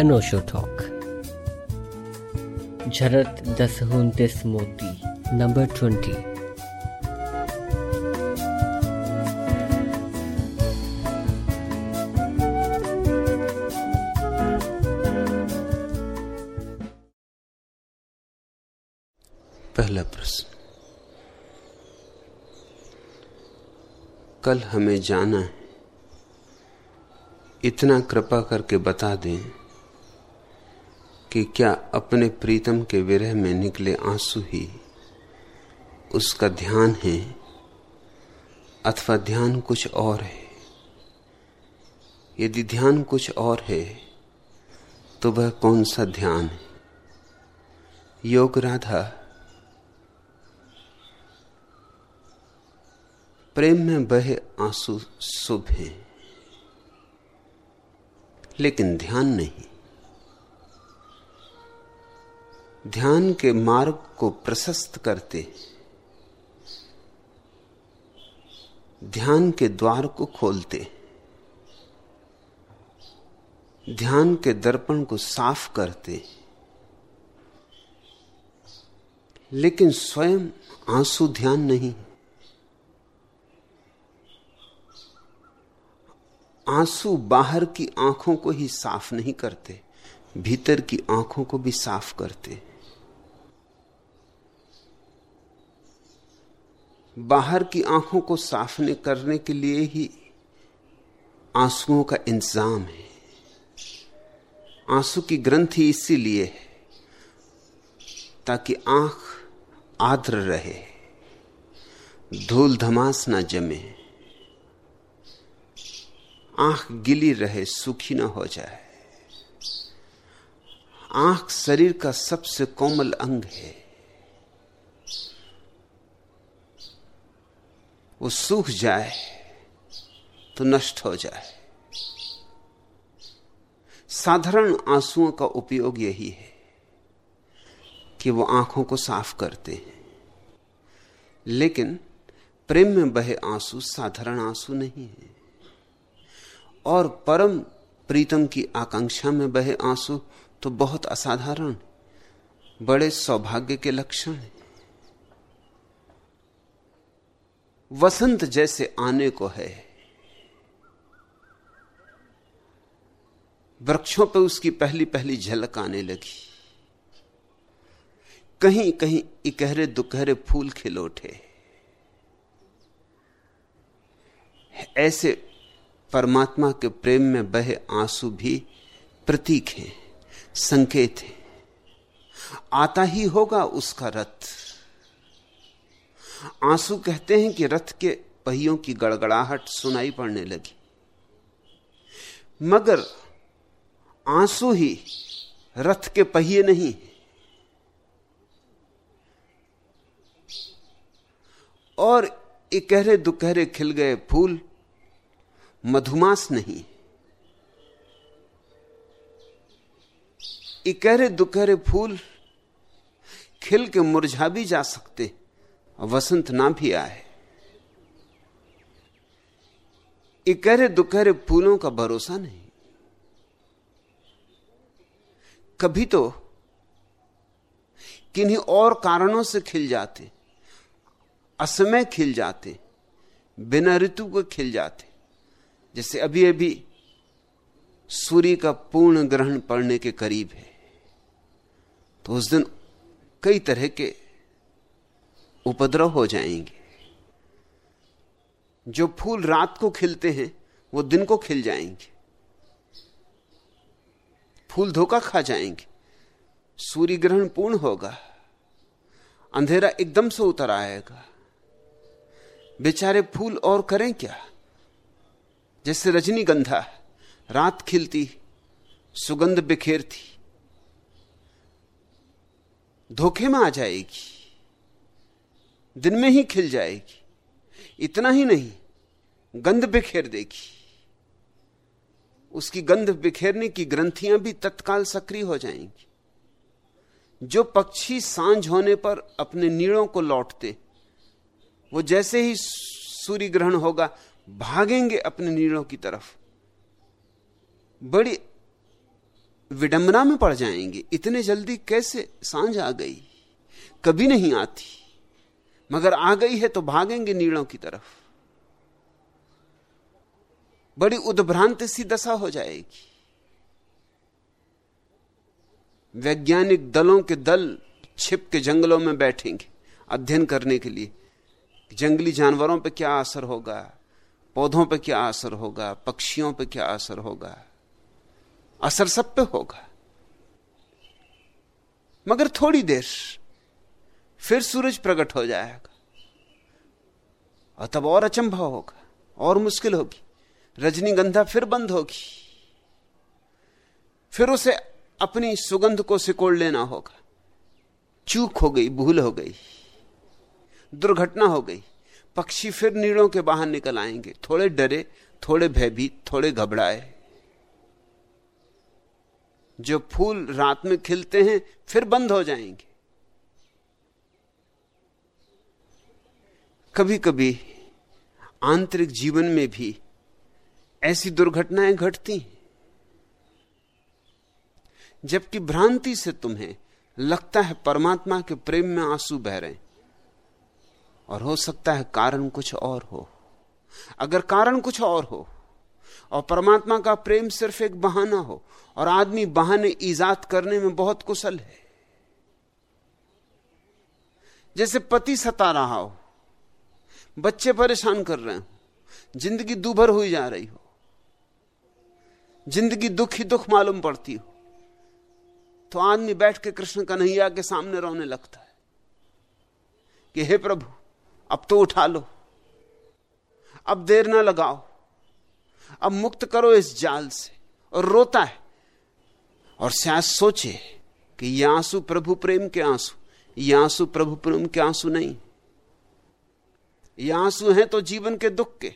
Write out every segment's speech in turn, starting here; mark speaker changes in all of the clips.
Speaker 1: अनोशो talk झरत दस उनतीस मोती नंबर ट्वेंटी
Speaker 2: पहला प्रश्न। कल हमें जाना है। इतना कृपा करके बता दें कि क्या अपने प्रीतम के विरह में निकले आँसू ही उसका ध्यान है अथवा ध्यान कुछ और है? यदि ध्यान कुछ और है तो वह कौन सा ध्यान है? योग राधा। प्रेम में बहे आँसू शुभ हैं, लेकिन ध्यान नहीं। ध्यान के मार्ग को प्रशस्त करते ध्यान के द्वार को खोलते ध्यान के दर्पण को साफ़ करते लेकिन स्वयं आँसू ध्यान नहीं आँसू बाहर की आँखों को ही साफ़ नहीं करते, भीतर की आँखों को भी साफ़ करते बाहर की आँखों को साफ़ करने के लिए ही आंसुओं का इंतज़ाम है। आँसू की ग्रंथि इसीलिए है ताकि आँख आद्र रहे, धूल धमास ना जमे, आँख गिली रहे, सूखी ना हो जाए। आँख शरीर का सबसे कोमल अंग है। वो सूख जाए तो नष्ट हो जाए। साधारण आंसुओं का उपयोग यही है कि वो आँखों को साफ़ करते हैं। लेकिन प्रेम में बहे आँसू साधारण आँसू नहीं है। और परम प्रीतम की आकांक्षा में बहे आँसू तो बहुत असाधारण, बड़े सौभाग्य के लक्षण हैं। वसंत जैसे आने को है। वृक्षों पर उसकी पहली पहली झलक आने लगी। कहीं कहीं इकहरे दुकहरे फूल खिल उठे ऐसे परमात्मा के प्रेम में बहे आँसू भी प्रतीक हैं, संकेत हैं। आता ही होगा उसका रथ। आँसू कहते हैं कि रथ के पहियों की गड़गड़ाहट सुनाई पड़ने लगी। मगर आँसू ही रथ के पहिए नहीं। और इकहरे दुकहरे खिल गए फूल, मधुमास नहीं। इकहरे दुकहरे फूल खिल के मुरझा भी जा सकते। वसंत ना भी आए इकहरे दुकहरे फूलों का भरोसा नहीं। कभी तो किन्हीं और कारणों से खिल जाते, असमय खिल जाते, बिना ऋतु को खिल जाते। जैसे अभी अभी सूर्य का पूर्ण ग्रहण पड़ने के करीब है। तो उस दिन कई तरह के उपद्रव हो जाएँगे। जो फूल रात को खिलते हैं, वो दिन को खिल जाएँगे। फूल धोखा खा जाएँगे। सूर्य ग्रहण पूर्ण होगा। अंधेरा एकदम से उतर आएगा। बेचारे फूल और करें क्या? जैसे रजनीगंधा, रात खिलती, सुगंध बिखेरती। धोखे में आ जाएगी। दिन में ही खिल जाएगी। इतना ही नहीं, गंध बिखेर देगी। उसकी गंध बिखेरने की ग्रंथियाँ भी तत्काल सक्रिय हो जाएँगी। जो पक्षी साँझ होने पर अपने नीड़ों को लौटते, वो जैसे ही सूर्य ग्रहण होगा, भागेंगे अपने नीड़ों की तरफ़। बड़ी विडंबना में पड़ जाएँगे। इतने जल्दी कैसे साँझ आ गई? कभी नहीं आती। मगर आ गई है तो भागेंगे नीड़ों की तरफ़। बड़ी उद्भ्रांत सी दशा हो जाएगी। वैज्ञानिक दलों के दल छिप के जंगलों में बैठेंगे अध्ययन करने के लिए। जंगली जानवरों पर क्या असर होगा? पौधों पर क्या असर होगा? पक्षियों पर क्या असर होगा? असर सब पे होगा। मगर थोड़ी देर फिर सूरज प्रकट हो जाएगा। और तब और अचंभा होगा, और मुश्किल होगी। रजनीगंधा फिर बंद होगी। फिर उसे अपनी सुगंध को सिकोड़ लेना होगा। चूक हो गई, भूल हो गई। दुर्घटना हो गई। पक्षी फिर नीड़ों के बाहर निकल आएँगे। थोड़े डरे, थोड़े भयभीत, थोड़े घबराए। जो फूल रात में खिलते हैं, फिर बंद हो जाएँगे। कभी कभी आंतरिक जीवन में भी ऐसी दुर्घटनाएँ घटती जबकि भ्रांति से तुम्हें लगता है परमात्मा के प्रेम में आँसू बह रहे और हो सकता है कारण कुछ और हो। अगर कारण कुछ और हो, और परमात्मा का प्रेम सिर्फ़ एक बहाना हो, और आदमी बहाने ईजाद करने में बहुत कुशल है। जैसे पति सता रहा हो बच्चे परेशान कर रहे हो। ज़िंदगी दुभर हुई जा रही हो। ज़िंदगी दुख ही दुख मालूम पड़ती हो। तो आदमी बैठ के कृष्ण कन्हैया के सामने रोने लगता है कि, हे प्रभु, अब तो उठा लो। अब देर ना लगाओ। अब मुक्त करो इस जाल से। और रोता है। और शायद सोचे कि ये आँसू प्रभु प्रेम के आँसू ये आँसू प्रभु प्रेम के आँसू नहीं। ये आँसू हैं तो जीवन के दुख के।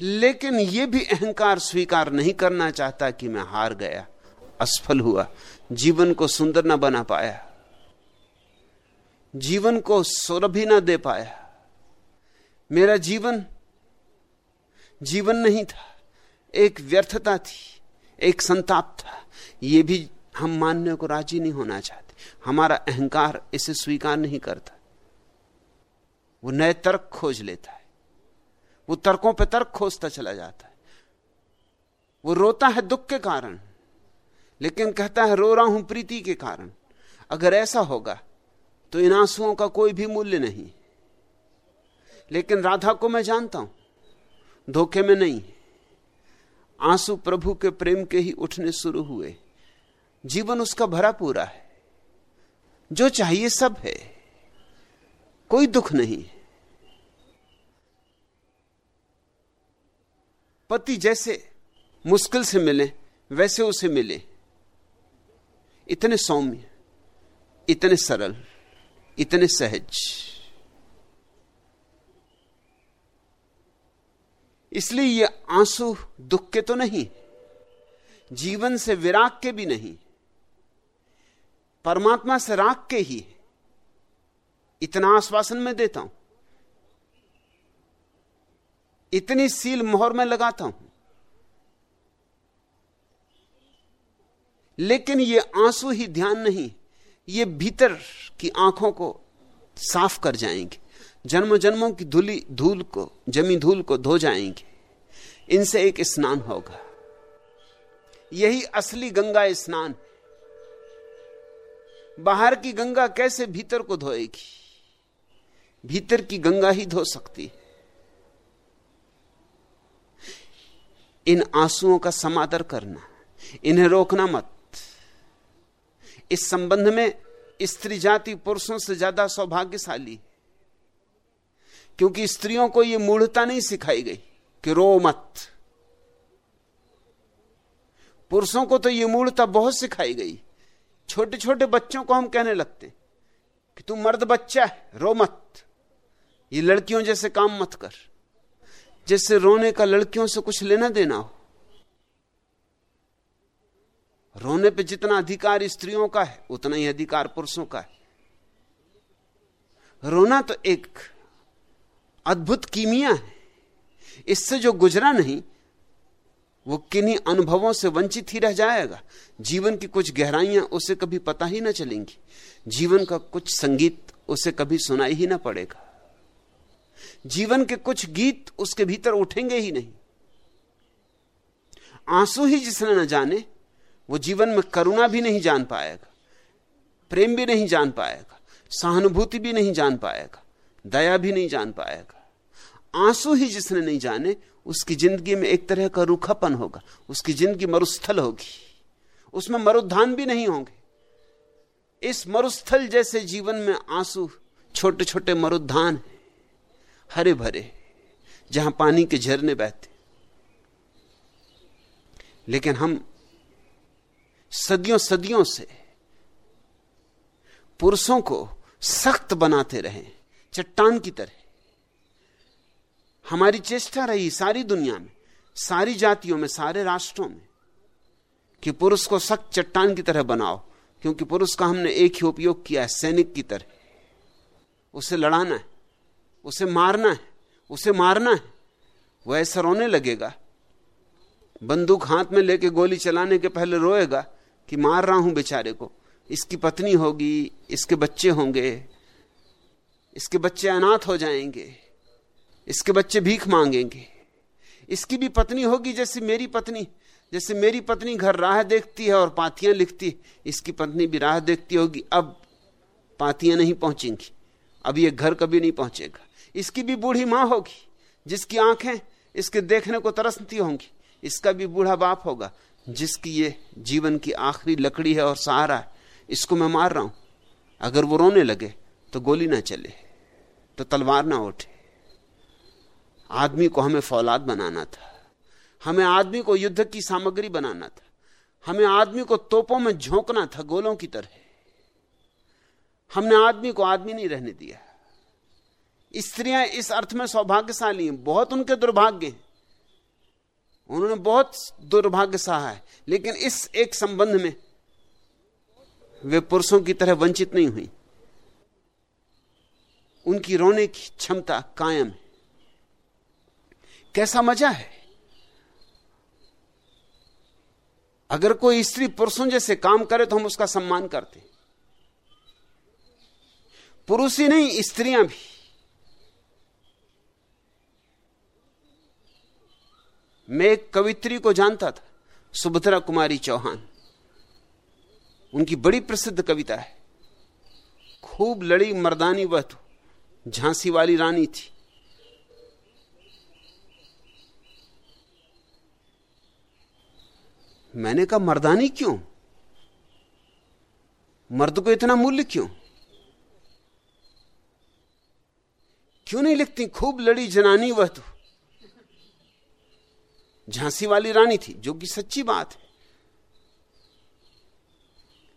Speaker 2: लेकिन यह भी अहंकार स्वीकार नहीं करना चाहता कि मैं हार गया, असफल हुआ, जीवन को सुंदर ना बना पाया, जीवन को सौरभि ना दे पाया। मेरा जीवन जीवन नहीं था, एक व्यर्थता थी, एक संताप था। यह भी हम मानने को राज़ी नहीं होना चाहते। हमारा अहंकार इसे स्वीकार नहीं करता। वो नए तर्क खोज लेता है। वो तर्कों पे तर्क खोजता चला जाता है। वो रोता है दुख के कारण, लेकिन कहता है रो रहा हूँ प्रीति के कारण। अगर ऐसा होगा तो इन आंसुओं का कोई भी मूल्य नहीं। लेकिन राधा को मैं जानता हूँ, धोखे में नहीं। आँसू प्रभु के प्रेम के ही उठने शुरू हुए। जीवन उसका भरा पूरा है। जो चाहिए सब है। कोई दुख नहीं। पति जैसे मुश्किल से मिले, वैसे उसे मिले। इतने सौम्य, इतने सरल, इतने सहज। इसलिए ये आँसू दुख के तो नहीं, जीवन से विराग के भी नहीं। परमात्मा से राख के ही है। इतना आश्वासन मैं देता हूँ। इतनी सील मोहर में लगाता हूँ। लेकिन ये आँसू ही ध्यान नहीं, ये भीतर की आँखों को साफ़ कर जाएँगे। जन्म जन्मों की धूली, धूल को, जमी धूल को धो जाएँगे। इनसे एक स्नान होगा। यही असली गंगा स्नान बाहर की गंगा कैसे भीतर को धोएगी? भीतर की गंगा ही धो सकती है। इन आंसुओं का समादर करना, इन्हें रोकना मत। इस संबंध में स्त्री जाति पुरुषों से ज़्यादा सौभाग्यशाली क्योंकि स्त्रियों को यह मूढ़ता नहीं सिखाई गई कि रो मत। पुरुषों को तो यह मूढ़ता बहुत सिखाई गई। छोटे छोटे बच्चों को हम कहने लगते कि तू मर्द बच्चा है, रो मत। ये लड़कियों जैसे काम मत कर। जैसे रोने का लड़कियों से कुछ लेना देना हो। रोने पे जितना अधिकार स्त्रियों का है, उतना ही अधिकार पुरुषों का है। रोना तो एक अद्भुत कीमिया है। इससे जो गुजरा नहीं वो किन्हीं अनुभवों से वंचित ही रह जाएगा। जीवन की कुछ गहराइयाँ उसे कभी पता ही ना चलेंगी। जीवन का कुछ संगीत उसे कभी सुनाई ही ना पड़ेगा। जीवन के कुछ गीत उसके भीतर उठेंगे ही नहीं। आँसू ही जिसने न जाने, वो जीवन में करुणा भी नहीं जान पाएगा, प्रेम भी नहीं जान पाएगा, सहानुभूति भी नहीं जान पाएगा, दया भी नहीं जान पाएगा। आँसू ही जिसने नहीं जाने उसकी ज़िंदगी में एक तरह का रूखापन होगा, उसकी ज़िंदगी मरुस्थल होगी। उसमें मरुद्धान भी नहीं होंगे। इस मरुस्थल जैसे जीवन में आँसू छोटे छोटे मरुद्धान हरे भरे जहाँ पानी के झरने बहते। लेकिन हम सदियों सदियों से पुरुषों को सख्त बनाते रहे, चट्टान की तरह। हमारी चेष्टा रही सारी दुनिया में, सारी जातियों में, सारे राष्ट्रों में, कि पुरुष को सख्त चट्टान की तरह बनाओ, क्योंकि पुरुष का हमने एक ही उपयोग किया है, सैनिक की तरह। उसे लड़ाना है, उसे मारना है, उसे मारना है, वह ऐसा रोने लगेगा। बंदूक हाथ में लेके गोली चलाने के पहले रोएगा कि मार रहा हूँ बेचारे को। इसकी पत्नी होगी, इसके बच्चे होंगे, इसके बच्चे अनाथ हो जाएँगे। इसके बच्चे भीख मांगेंगे। इसकी भी पत्नी होगी जैसे मेरी पत्नी, जैसे मेरी पत्नी घर राह देखती है और पातियाँ लिखती इसकी पत्नी भी राह देखती होगी। अब पातियाँ नहीं पहुंचेंगी। अब ये घर कभी नहीं पहुंचेगा। इसकी भी बूढ़ी माँ होगी, जिसकी आँखें इसके देखने को तरसती होंगी, इसका भी बूढ़ा बाप होगा, जिसकी ये जीवन की आखिरी लकड़ी है और सहारा है। इसको मैं मार रहा हूँ। अगर वो रोने लगे तो गोली ना चले तो तलवार ना उठे आदमी को हमें फौलाद बनाना था। हमें आदमी को युद्ध की सामग्री बनाना था। हमें आदमी को तोपों में झोंकना था, गोलों की तरह। हमने आदमी को आदमी नहीं रहने दिया। स्त्रियाँ इस अर्थ में सौभाग्यशाली हैं, बहुत उनके दुर्भाग्य हैं। उन्होंने बहुत दुर्भाग्य सहा है, लेकिन इस एक संबंध में वे पुरुषों की तरह वंचित नहीं हुई। उनकी रोने की क्षमता कायम है। कैसा मज़ा है? अगर कोई स्त्री पुरुषों जैसे काम करे तो हम उसका सम्मान करते। पुरुष ही नहीं, स्त्रियाँ भी। मैं एक कवित्री को जानता था, सुभद्रा कुमारी चौहान। उनकी बड़ी प्रसिद्ध कविता है। खूब लड़ी मर्दानी वह तो झांसी वाली रानी थी। मैंने कहा, मर्दानी क्यों? मर्द को इतना मूल्य क्यों? क्यों नहीं लिखती, खूब लड़ी जनानी वह तो। झांसी वाली रानी थी, जो कि सच्ची बात है।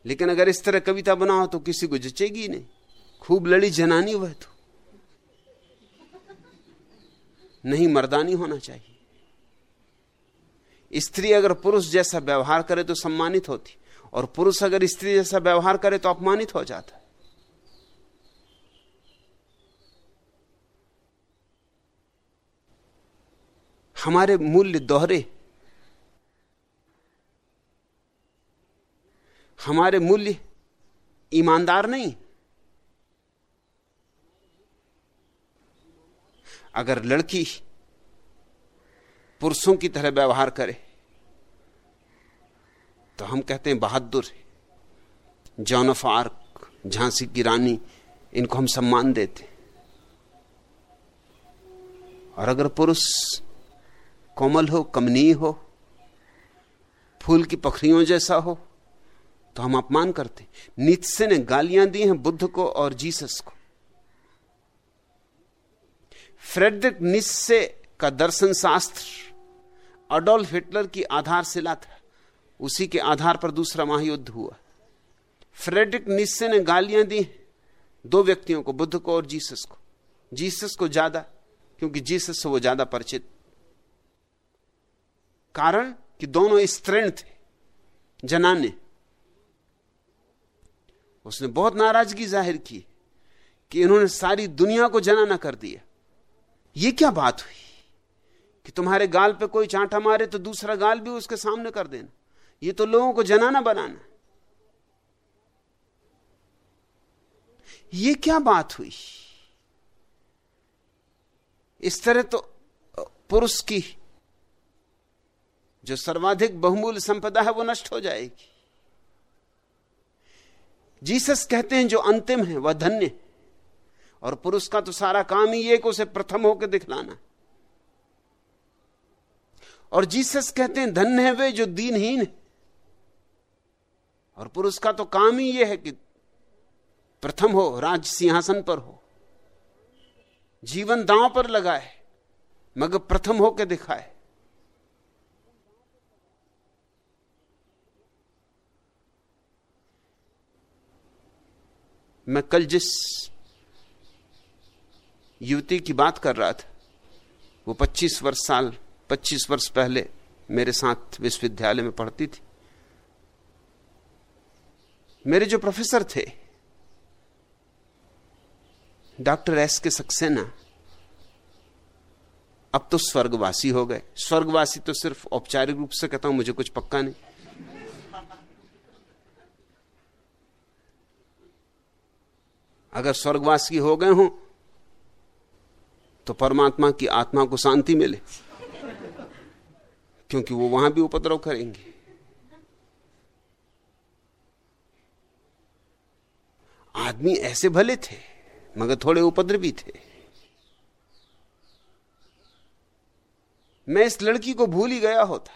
Speaker 2: लेकिन अगर इस तरह कविता बनाओ तो किसी को जचेगी नहीं। खूब लड़ी जनानी वह तो। नहीं मर्दानी होना चाहिए। स्त्री अगर पुरुष जैसा व्यवहार करे तो सम्मानित होती, और पुरुष अगर स्त्री जैसा व्यवहार करे तो अपमानित हो जाता। हमारे मूल्य दोहरे, हमारे मूल्य ईमानदार नहीं। अगर लड़की पुरुषों की तरह व्यवहार करे। तो हम कहते हैं, बहादुर, जॉन ऑफ़ आर्क, झांसी की रानी, इनको हम सम्मान देते और अगर पुरुष कोमल हो, कमनीय हो, फूल की पखरियों जैसा हो तो हम अपमान करते नित्से ने गालियाँ दी हैं बुद्ध को और जीसस को। फ्रेडरिक निस्से का दर्शन शास्त्र, अडोल्फ हिटलर की आधारशिला था। उसी के आधार पर दूसरा महायुद्ध हुआ। फ्रेडरिक निस्से ने गालियाँ दी दो व्यक्तियों को, बुद्ध को और जीसस को। जीसस को ज़्यादा, क्योंकि जीसस से वो ज़्यादा परिचित। कारण कि दोनों स्त्रीण थे, जनाने। उसने बहुत नाराज़गी ज़ाहिर की कि इन्होंने सारी दुनिया को जनाना कर दिया। ये क्या बात हुई? कि तुम्हारे गाल पे कोई चांटा मारे तो दूसरा गाल भी उसके सामने कर देना। ये तो लोगों को जनाना बनाना। ये क्या बात हुई? इस तरह तो पुरुष की जो सर्वाधिक बहुमूल्य संपदा है वो नष्ट हो जाएगी। जीसस कहते हैं जो अंतिम है, वह धन्य और पुरुष का तो सारा काम ही एक, उसे प्रथम होकर दिखलाना। और जीसस कहते हैं, धन्य है वे जो दीनहीन है। और पुरुष का तो काम ही यह है कि प्रथम हो, राज सिंहासन पर हो। जीवन दांव पर लगाए मगर प्रथम होकर दिखाए। मैं कल जिस युवती की बात कर रहा था, वो 25 वर्ष साल 25 वर्ष पहले मेरे साथ विश्वविद्यालय में पढ़ती थी। मेरे जो प्रोफेसर थे, डॉक्टर एस के सक्सेना, अब तो स्वर्गवासी हो गए। स्वर्गवासी तो सिर्फ़ औपचारिक रूप से कहता हूँ, मुझे कुछ पक्का नहीं। अगर स्वर्गवासी हो गए हों तो परमात्मा की आत्मा को शांति मिले। क्योंकि वो वहाँ भी उपद्रव करेंगे। आदमी ऐसे भले थे, मगर थोड़े उपद्रवी थे। मैं इस लड़की को भूल ही गया होता।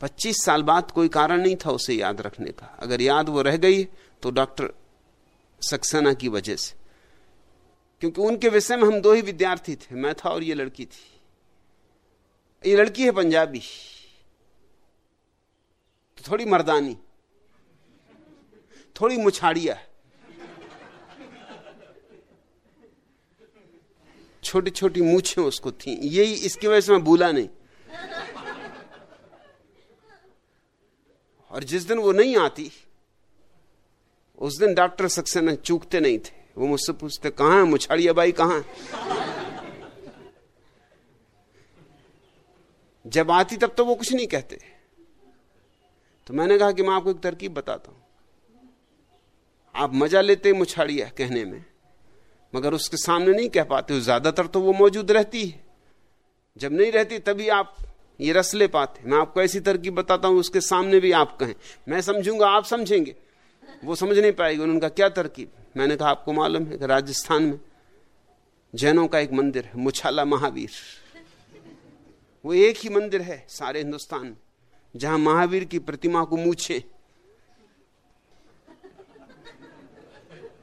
Speaker 2: पच्चीस साल बाद कोई कारण नहीं था उसे याद रखने का। अगर याद वो रह गई तो डॉक्टर सक्सेना की वजह से। क्योंकि उनके विषय में हम दो ही विद्यार्थी थे, मैं था और ये लड़की थी। ये लड़की है पंजाबी। तो थोड़ी मर्दानी। थोड़ी मुछाड़िया। छोटी छोटी मूछें उसको थी। यही इसकी वजह से मैं भूला नहीं। और जिस दिन वो नहीं आती, उस दिन डॉक्टर सक्सेना चूकते नहीं थे। वो मुझसे पूछते, कहाँ है मुछाड़िया बाई कहाँ जब आती तब तो वो कुछ नहीं कहते। तो मैंने कहा कि मैं आपको एक तरकीब बताता हूँ। आप मज़ा लेते मुछाड़िया कहने में, मगर उसके सामने नहीं कह पाते हो। ज़्यादातर तो वो मौजूद रहती है। जब नहीं रहती तभी आप ये रस ले पाते। मैं आपको ऐसी तरकीब बताता हूँ, उसके सामने भी आप कहें। मैं समझूँगा, आप समझेंगे। वो समझ नहीं पाएगी, उनका क्या तरकीब? मैंने कहा, आपको मालूम है कि राजस्थान में जैनों का एक मंदिर है, मुछाला महावीर। वो एक ही मंदिर है सारे हिंदुस्तान में, जहाँ महावीर की प्रतिमा को मूछे।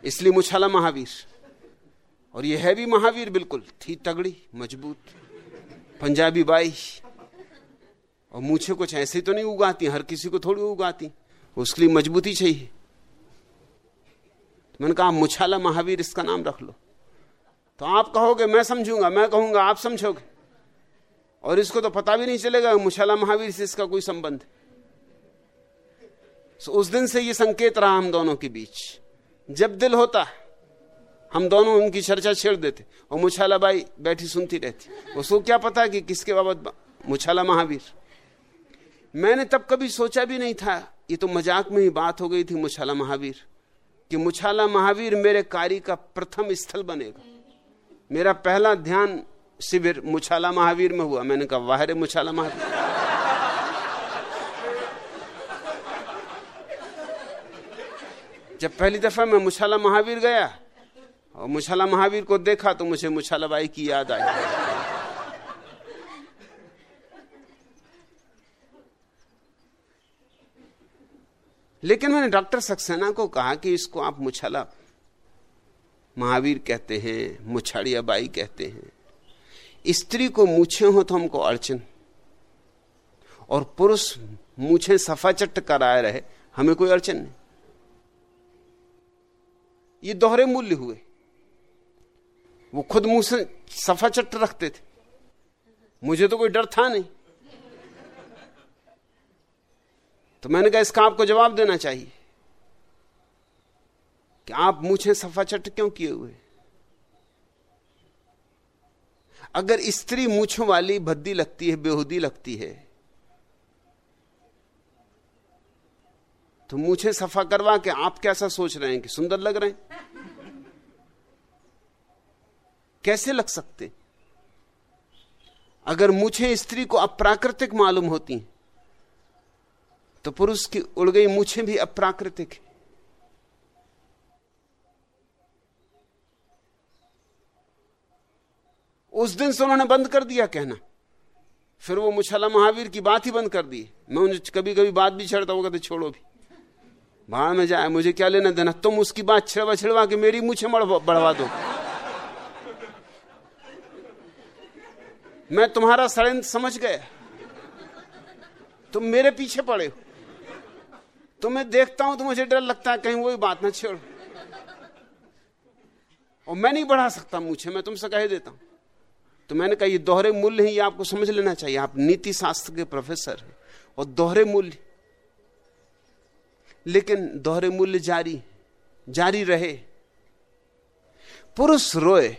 Speaker 2: इसलिए मुछाला महावीर। और ये है भी महावीर बिल्कुल, थी तगड़ी, मज़बूत, पंजाबी बाई। और मूछे कुछ ऐसे तो नहीं उगाती, हर किसी को थोड़ी उगाती, उसके लिए मजबूती चाहिए। तो मैंने कहा मुछाला महावीर, इसका नाम रख लो। तो आप कहोगे, मैं समझूँगा, मैं कहूँगा, आप समझोगे। और इसको तो पता भी नहीं चलेगा मुछाला महावीर से इसका कोई संबंध। तो उस दिन से ये संकेत रहा हम दोनों के बीच। जब दिल होता, हम दोनों उनकी चर्चा छेड़ देते। और मुछाला बाई बैठी सुनती रहती। उसको क्या पता कि किसके बाबत मुछाला महावीर। मैंने तब कभी सोचा भी नहीं था, ये तो मज़ाक में ही बात हो गई थी मुछाला महावीर, कि मुछाला महावीर मेरे कार्य का प्रथम स्थल बनेगा। मेरा पहला ध्यान शिविर मुछाला महावीर में हुआ। मैंने कहा वाहरे मुछाला महावीर। जब पहली दफ़ा मैं मुछाला महावीर गया और मुछाला महावीर को देखा तो मुझे मुछाला बाई की याद आई। लेकिन मैंने डॉक्टर सक्सेना को कहा कि इसको आप मुछाला महावीर कहते हैं, मुछाड़िया बाई कहते हैं। स्त्री को मूछे हो तो हमको अड़चन। और पुरुष मूछे सफ़ा चट्ट कराए रहे, हमें कोई अड़चन नहीं। ये दोहरे मूल्य हुए। वो खुद मुँह से सफ़ा चट्ट रखते थे। मुझे तो कोई डर था नहीं। तो मैंने कहा, इसका आपको जवाब देना चाहिए कि आप मुझे सफ़ा चट क्यों किए हुए? अगर स्त्री मूछों वाली भद्दी लगती है, बेहुदी लगती है तो मूछे सफ़ा करवा के आप कैसा सोच रहे हैं कि सुंदर लग रहे हैं? कैसे लग सकते? अगर मुझे स्त्री को अप्राकृतिक मालूम होती तो पुरुष की उड़ गई मुछे भी अप्राकृतिक है। उस दिन से उन्होंने बंद कर दिया कहना। फिर वो मुछला महावीर की बात ही बंद कर दी। मैं उन्हें कभी कभी बात भी छेड़ता होगा तो छोड़ो भी। भाड़ में जाए, मुझे क्या लेना देना? तुम उसकी बात छिड़वा छिड़वा के मेरी मुझे बढ़वा दो। मैं तुम्हारा षडयंत्र समझ गया। तुम मेरे पीछे पड़े हो। तुम्हें देखता हूँ तो मुझे डर लगता है, कहीं वही बात ना छेड़ो। और मैं नहीं बढ़ा सकता मुझे मैं तुमसे कह देता हूँ। तो मैंने कहा, ये दोहरे मूल्य ही आपको समझ लेना चाहिए। आप नीति शास्त्र के प्रोफेसर हैं और दोहरे मूल्य लेकिन दोहरे मूल्य जारी जारी रहे। पुरुष रोए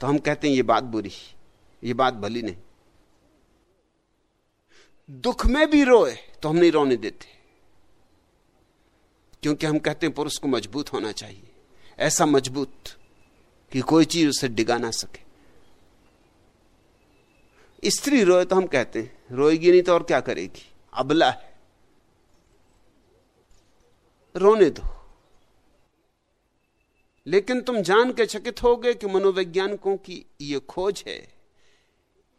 Speaker 2: तो हम कहते हैं, ये बात बुरी ये बात भली नहीं। दुख में भी रोए तो हम नहीं रोने देते। क्योंकि हम कहते हैं, पुरुष को मज़बूत होना चाहिए। ऐसा मज़बूत कि कोई चीज़ उसे डिगा ना सके। स्त्री रोए तो हम कहते हैं, रोएगी नहीं तो और क्या करेगी? अबला है। रोने दो। लेकिन तुम जान के चकित हो गए कि मनोवैज्ञानिकों की यह खोज है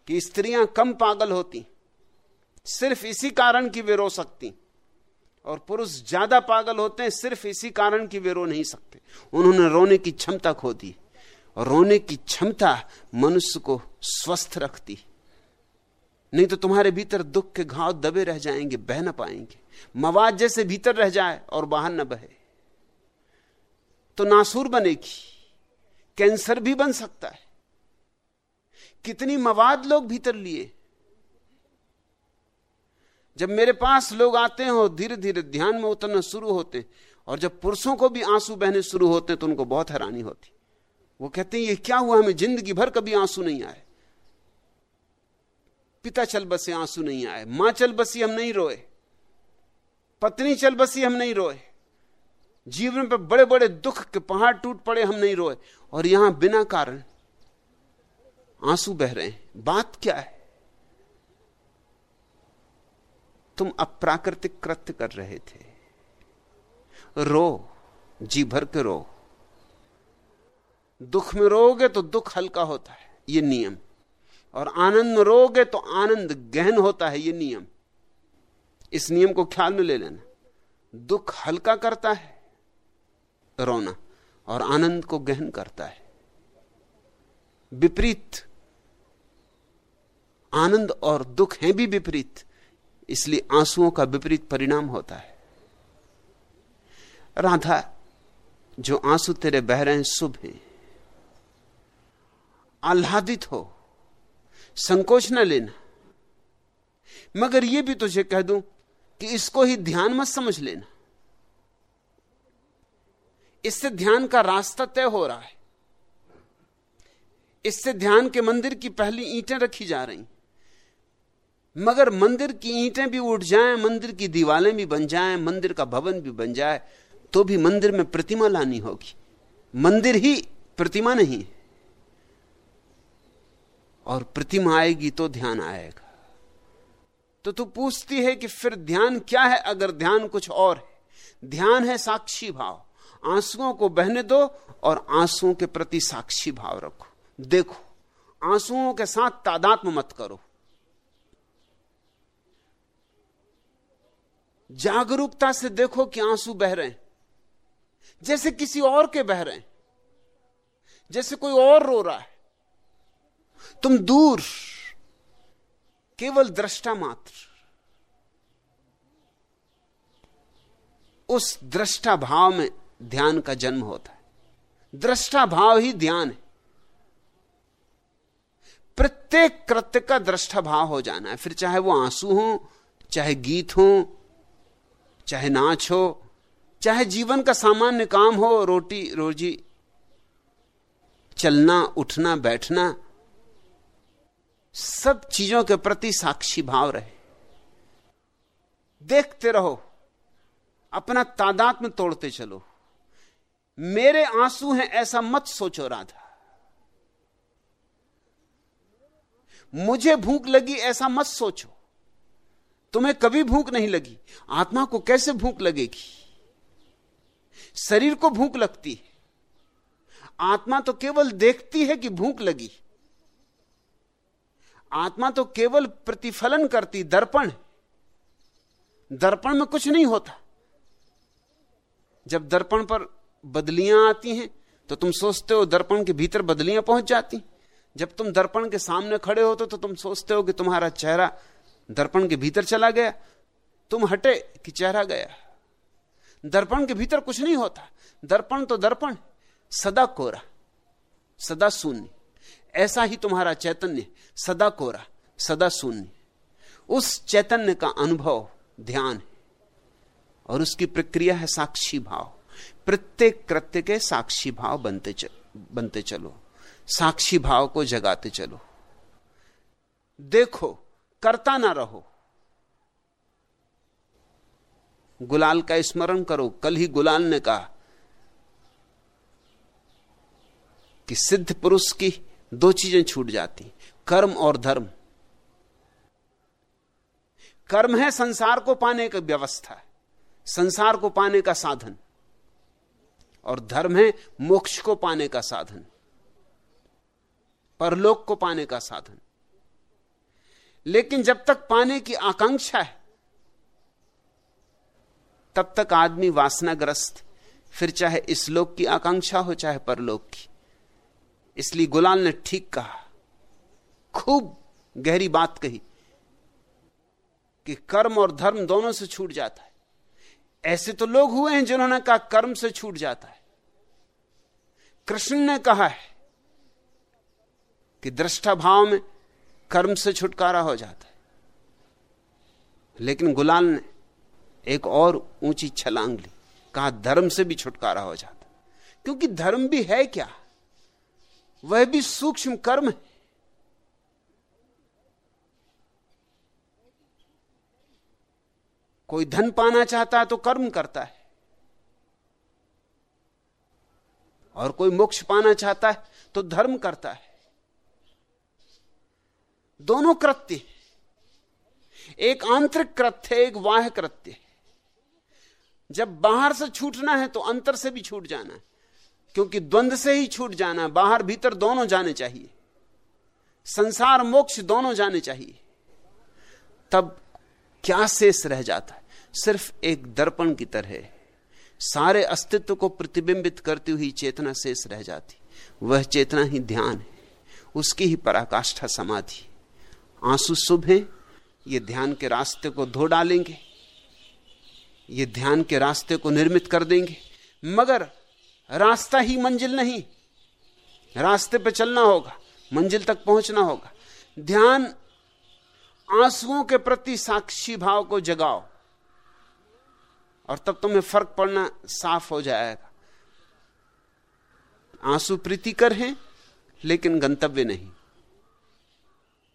Speaker 2: कि स्त्रियाँ कम पागल होती, सिर्फ़ इसी कारण की वे रो सकती, और पुरुष ज़्यादा पागल होते हैं, सिर्फ़ इसी कारण की वे रो नहीं सकते। उन्होंने रोने की क्षमता खो दी, और रोने की क्षमता मनुष्य को स्वस्थ रखती। नहीं तो तुम्हारे भीतर दुख के घाव दबे रह जाएँगे, बह ना पाएँगे। मवाद जैसे भीतर रह जाए और बाहर न बहे। तो नासूर बनेगी, कैंसर भी बन सकता है। कितनी मवाद लोग भीतर लिए। जब मेरे पास लोग आते हैं और धीरे धीरे ध्यान में उतरना शुरू होते और जब पुरुषों को भी आँसू बहने शुरू होते तो उनको बहुत हैरानी होती। वो कहते हैं, ये क्या हुआ? हमें ज़िंदगी भर कभी आँसू नहीं आए। पिता चल बसे, आँसू नहीं आए। माँ चल बसी, हम नहीं रोए। पत्नी चल बसी, हम नहीं रोए। जीवन पर बड़े बड़े दुख के पहाड़ टूट पड़े, हम नहीं रोए। और यहाँ बिना कारण आँसू बह रहे हैं। बात क्या है? तुम अप्राकृतिक कृत्य कर रहे थे। रो, जी भर के रो। दुख में रोगे तो दुख हल्का होता है। यह नियम। और आनंद में रोगे तो आनंद गहन होता है यह नियम। इस नियम को ख्याल में ले लेना। दुख हल्का करता है, रोना, और आनंद को गहन करता है। विपरीत, आनंद और दुख हैं भी विपरीत, इसलिए आंसुओं का विपरीत परिणाम होता है। राधा, जो आँसू तेरे बह रहे हैं, शुभ हैं। आह्लादित हो संकोच न लेना। मगर यह भी तुझे कह दूँ कि इसको ही ध्यान मत समझ लेना। इससे ध्यान का रास्ता तय हो रहा है। इससे ध्यान के मंदिर की पहली ईंटें रखी जा रही। मगर मंदिर की ईंटें भी उठ जाएँ, मंदिर की दीवारें भी बन जाएँ, मंदिर का भवन भी बन जाए तो भी मंदिर में प्रतिमा लानी होगी। मंदिर ही प्रतिमा नहीं और प्रतिमा आएगी तो ध्यान आएगा। तो तू पूछती है कि फिर ध्यान क्या है? अगर ध्यान कुछ और है। ध्यान है साक्षी भाव। आंसुओं को बहने दो और आंसुओं के प्रति साक्षी भाव रखो। देखो, आंसुओं के साथ तादात्म मत करो। जागरूकता से देखो कि आँसू बह रहे हैं। जैसे किसी और के बह रहे हैं। जैसे कोई और रो रहा है। तुम दूर, केवल दृष्टा मात्र। उस दृष्टा भाव में ध्यान का जन्म होता है। दृष्टा भाव ही ध्यान है। प्रत्येक कृत्य का दृष्टा भाव हो जाना है। फिर चाहे वो आँसू हो, चाहे गीत हो, चाहे नाच हो, चाहे जीवन का सामान्य काम हो, रोटी, रोजी, चलना, उठना, बैठना सब चीज़ों के प्रति साक्षी भाव रहे। देखते रहो, अपना तादाद में तोड़ते चलो। मेरे आँसू हैं ऐसा मत सोचो राधा। मुझे भूख लगी ऐसा मत सोचो। तुम्हें कभी भूख नहीं लगी। आत्मा को कैसे भूख लगेगी? शरीर को भूख लगती है। आत्मा तो केवल देखती है कि भूख लगी। आत्मा तो केवल प्रतिफलन करती, दर्पण। दर्पण में कुछ नहीं होता। जब दर्पण पर बदलियाँ आती हैं तो तुम सोचते हो दर्पण के भीतर बदलियाँ पहुँच जाती। जब तुम दर्पण के सामने खड़े होते तो तुम सोचते हो कि तुम्हारा चेहरा दर्पण के भीतर चला गया। तुम हटे कि चेहरा गया। दर्पण के भीतर कुछ नहीं होता। दर्पण तो दर्पण, सदा कोरा, सदा शून्य। ऐसा ही तुम्हारा चैतन्य सदा कोरा सदा शून्य। उस चैतन्य का अनुभव ध्यान है और उसकी प्रक्रिया है साक्षी भाव। प्रत्येक कृत्य के साक्षी भाव बनते चल, बनते चलो साक्षी भाव को जगाते चलो। देखो करता ना रहो। गुलाल का स्मरण करो कल ही गुलाल ने कहा कि सिद्ध पुरुष की दो चीज़ें छूट जाती। कर्म और धर्म। कर्म है संसार को पाने का व्यवस्था, संसार को पाने का साधन, और धर्म है मोक्ष को पाने का साधन, परलोक को पाने का साधन। लेकिन जब तक पाने की आकांक्षा है, तब तक आदमी वासनाग्रस्त, फिर चाहे इस लोक की आकांक्षा हो, चाहे परलोक की। इसलिए गुलाल ने ठीक कहा। खूब गहरी बात कही कि कर्म और धर्म दोनों से छूट जाता है। ऐसे तो लोग हुए हैं जिन्होंने कहा कर्म से छूट जाता है। कृष्ण ने कहा है कि दृष्टा भाव में कर्म से छुटकारा हो जाता है। लेकिन गुलाल ने एक और ऊँची छलांग ली, कहा धर्म से भी छुटकारा हो जाता क्योंकि धर्म भी है क्या? वह भी सूक्ष्म कर्म है। कोई धन पाना चाहता है तो कर्म करता है। और कोई मोक्ष पाना चाहता है तो धर्म करता है। दोनों कृत्य एक आंतरिक कृत्य एक वाह कृत्य जब बाहर से छूटना है तो अंतर से भी छूट जाना है। क्योंकि द्वंद से ही छूट जाना, बाहर भीतर दोनों जाने चाहिए। संसार मोक्ष दोनों जाने चाहिए। तब क्या शेष रह जाता है? सिर्फ़ एक दर्पण की तरह। सारे अस्तित्व को प्रतिबिंबित करती हुई चेतना शेष रह जाती। वह चेतना ही ध्यान है। उसकी ही पराकाष्ठा समाधि। आँसू शुभ है। ये ध्यान के रास्ते को धो डालेंगे। ये ध्यान के रास्ते को निर्मित कर देंगे। मगर रास्ता ही मंजिल नहीं। रास्ते पे चलना होगा, मंजिल तक पहुँचना होगा। ध्यान आंसुओं के प्रति साक्षी भाव को जगाओ, और तब तुम्हें फ़र्क पड़ना साफ़ हो जाएगा। आँसू प्रीतिकर हैं, लेकिन गंतव्य नहीं।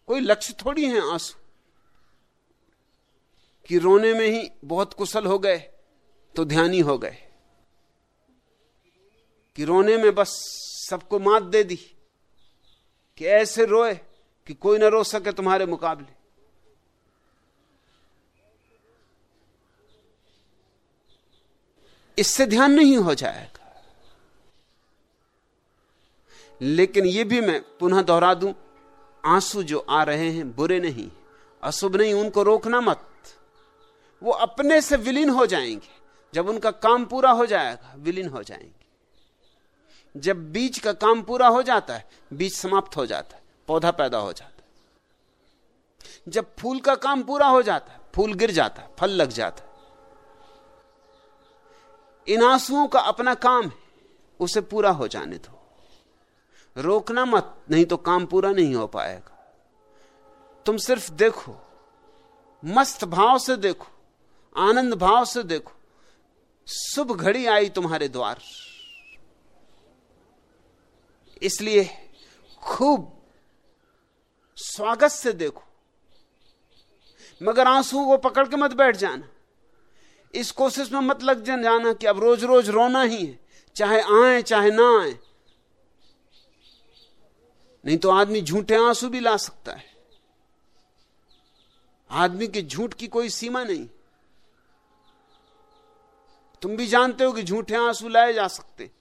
Speaker 2: कोई लक्ष्य थोड़ी है आँसू? कि रोने में ही बहुत कुशल हो गए तो ध्यानी हो गए। कि रोने में बस सबको मात दे दी, कि ऐसे रोए कि कोई ना रो सके तुम्हारे मुकाबले। इससे ध्यान नहीं हो जाएगा। लेकिन यह भी मैं पुनः दोहरा दूँ, आँसू जो आ रहे हैं बुरे नहीं, अशुभ नहीं, उनको रोकना मत। वो अपने से विलीन हो जाएँगे। जब उनका काम पूरा हो जाएगा, विलीन हो जाएँगे। जब बीज का काम पूरा हो जाता है, बीज समाप्त हो जाता है, पौधा पैदा हो जाता है। जब फूल का काम पूरा हो जाता है, फूल गिर जाता है, फल लग जाता है। इन आंसुओं का अपना काम है, उसे पूरा हो जाने दो। रोकना मत, नहीं तो काम पूरा नहीं हो पाएगा। तुम सिर्फ़ देखो, मस्त भाव से देखो, आनंद भाव से देखो। शुभ घड़ी आई तुम्हारे द्वार। इसलिए खूब स्वागत से देखो। मगर आँसू को पकड़ के मत बैठ जाना। इस कोशिश में मत लग जाना कि अब रोज रोज रोना ही है। चाहे आए, चाहे ना आए। नहीं तो आदमी झूठे आँसू भी ला सकता है। आदमी के झूठ की कोई सीमा नहीं। तुम भी जानते हो कि झूठे आँसू लाए जा सकते।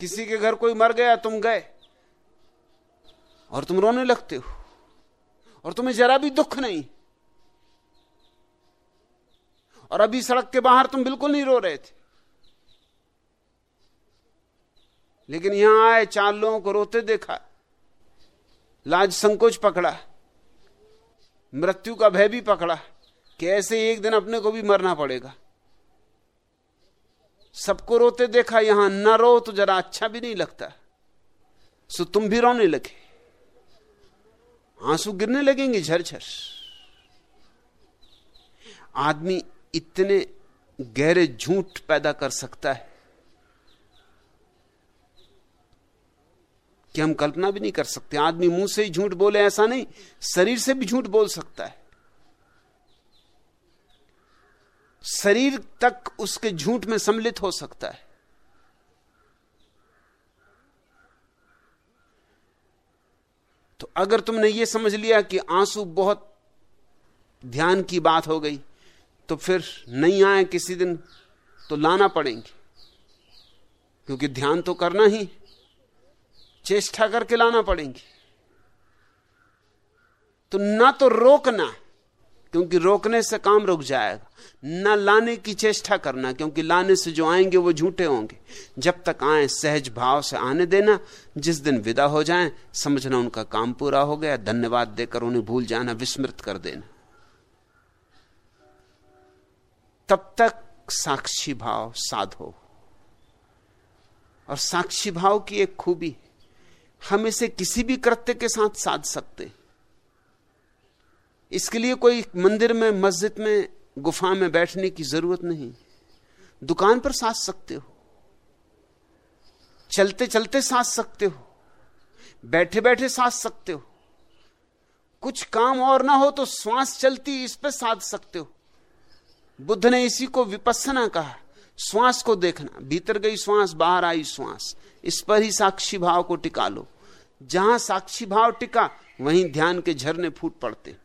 Speaker 2: किसी के घर कोई मर गया, तुम गए। और तुम रोने लगते हो। और तुम्हें जरा भी दुख नहीं। और अभी सड़क के बाहर तुम बिल्कुल नहीं रो रहे थे। लेकिन यहाँ आए, चार लोगों को रोते देखा। लाज संकोच पकड़ा। मृत्यु का भय भी पकड़ा कि ऐसे एक दिन अपने को भी मरना पड़ेगा। सबको रोते देखा, यहाँ न रो तो जरा अच्छा भी नहीं लगता। सो तुम भी रोने लगे। आँसू गिरने लगेंगे झरझर आदमी इतने गहरे झूठ पैदा कर सकता है कि हम कल्पना भी नहीं कर सकते। आदमी मुँह से ही झूठ बोले, ऐसा नहीं, शरीर से भी झूठ बोल सकता है। शरीर तक उसके झूठ में सम्मिलित हो सकता है। तो अगर तुमने यह समझ लिया कि आँसू बहुत ध्यान की बात हो गई तो फिर नहीं आए किसी दिन तो लाना पड़ेंगे। क्योंकि ध्यान तो करना ही, चेष्टा करके लाना पड़ेंगे। तो ना तो रोकना क्योंकि रोकने से काम रुक जाएगा। न लाने की चेष्टा करना, क्योंकि लाने से जो आएँगे वो झूठे होंगे। जब तक आए, सहज भाव से आने देना, जिस दिन विदा हो जाए, समझना उनका काम पूरा हो गया, धन्यवाद देकर उन्हें भूल जाना, विस्मृत कर देना। तब तक साक्षी भाव साधो और साक्षी भाव की एक खूबी, हम इसे किसी भी कृत्य के साथ साध सकते हैं। इसके लिए कोई मंदिर में, मस्जिद में, गुफा में बैठने की ज़रूरत नहीं। दुकान पर साथ सकते हो। चलते चलते साथ सकते हो। बैठे बैठे साथ सकते हो। कुछ काम और ना हो तो श्वास चलती इस पर साध सकते हो। बुद्ध ने इसी को विपස්සना कहा, श्वास को देखना। भीतर गई श्वास, बाहर आई श्वास। इस पर ही साक्षी भाव को टिका लो। जहाँ साक्षी भाव टिका, वहीं ध्यान के झरने फूट पड़ते।